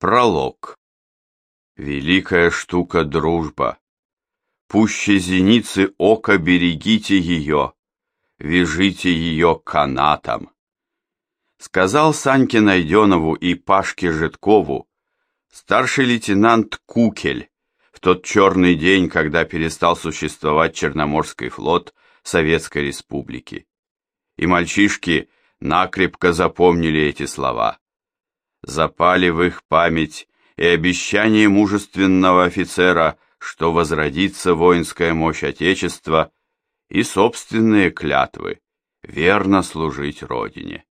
Пролог. Великая штука дружба. Пуще зеницы ока берегите ее, вяжите ее канатом. Сказал Саньке Найденову и Пашке Житкову старший лейтенант Кукель в тот черный день, когда перестал существовать Черноморский флот Советской Республики. И мальчишки накрепко запомнили эти слова запали в их память и обещание мужественного офицера, что возродится воинская мощь Отечества, и собственные клятвы верно служить Родине.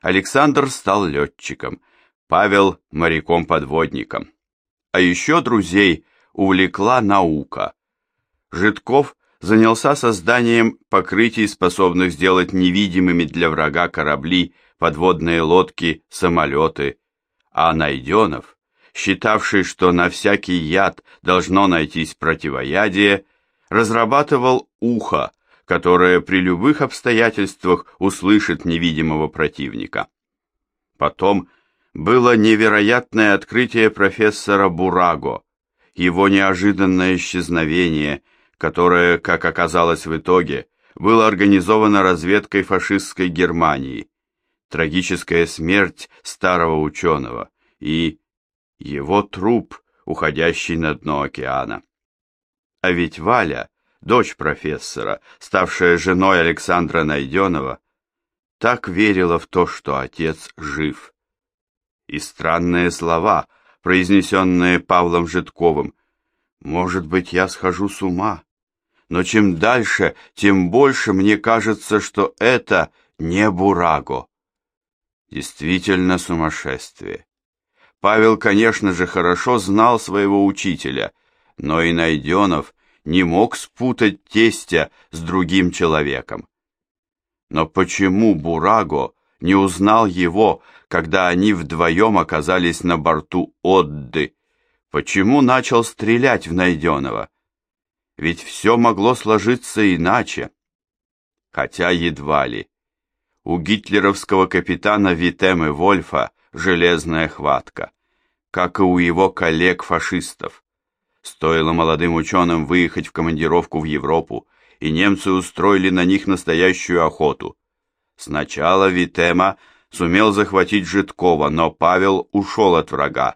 Александр стал летчиком, Павел – моряком-подводником. А еще друзей увлекла наука. Житков занялся созданием покрытий, способных сделать невидимыми для врага корабли подводные лодки, самолеты, а Найденов, считавший, что на всякий яд должно найтись противоядие, разрабатывал ухо, которое при любых обстоятельствах услышит невидимого противника. Потом было невероятное открытие профессора Бураго, его неожиданное исчезновение, которое, как оказалось в итоге, было организовано разведкой фашистской Германии трагическая смерть старого ученого и его труп, уходящий на дно океана. А ведь Валя, дочь профессора, ставшая женой Александра Найденова, так верила в то, что отец жив. И странные слова, произнесенные Павлом Житковым, «Может быть, я схожу с ума, но чем дальше, тем больше мне кажется, что это не Бураго». Действительно сумасшествие. Павел, конечно же, хорошо знал своего учителя, но и Найденов не мог спутать тестя с другим человеком. Но почему Бураго не узнал его, когда они вдвоем оказались на борту Отды? Почему начал стрелять в Найденова? Ведь все могло сложиться иначе. Хотя едва ли. У гитлеровского капитана Витемы Вольфа железная хватка, как и у его коллег-фашистов. Стоило молодым ученым выехать в командировку в Европу, и немцы устроили на них настоящую охоту. Сначала Витема сумел захватить Житкова, но Павел ушел от врага.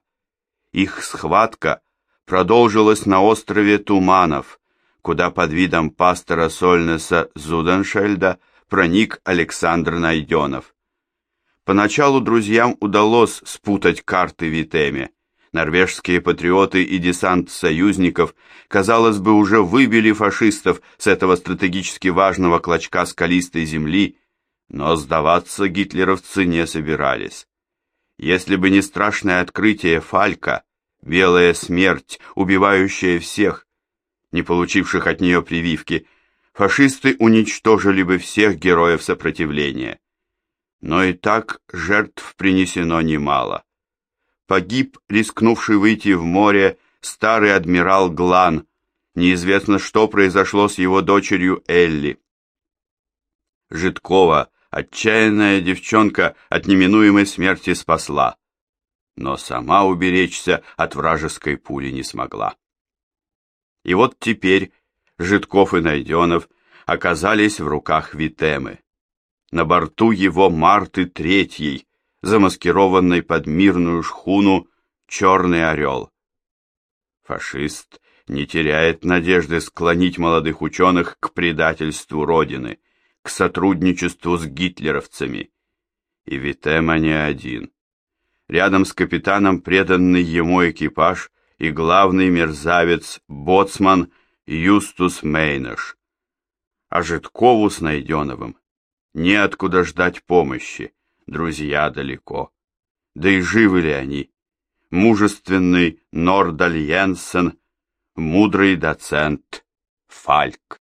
Их схватка продолжилась на острове Туманов, куда под видом пастора Сольнеса Зуденшельда проник Александр Найденов. Поначалу друзьям удалось спутать карты Витеме. Норвежские патриоты и десант союзников, казалось бы, уже выбили фашистов с этого стратегически важного клочка скалистой земли, но сдаваться гитлеровцы не собирались. Если бы не страшное открытие Фалька, белая смерть, убивающая всех, не получивших от нее прививки, фашисты уничтожили бы всех героев сопротивления. Но и так жертв принесено немало. Погиб, рискнувший выйти в море, старый адмирал Глан. Неизвестно, что произошло с его дочерью Элли. Житкова, отчаянная девчонка, от неминуемой смерти спасла, но сама уберечься от вражеской пули не смогла. И вот теперь Житков и Найденов оказались в руках Витемы. На борту его Марты Третьей, замаскированной под мирную шхуну, черный орел. Фашист не теряет надежды склонить молодых ученых к предательству Родины, к сотрудничеству с гитлеровцами. И Витема не один. Рядом с капитаном преданный ему экипаж и главный мерзавец, боцман Юстус Мейнеш. А Житкову с Найденовым неоткуда ждать помощи, друзья далеко. Да и живы ли они? Мужественный Нордаль Йенсен, мудрый доцент Фальк.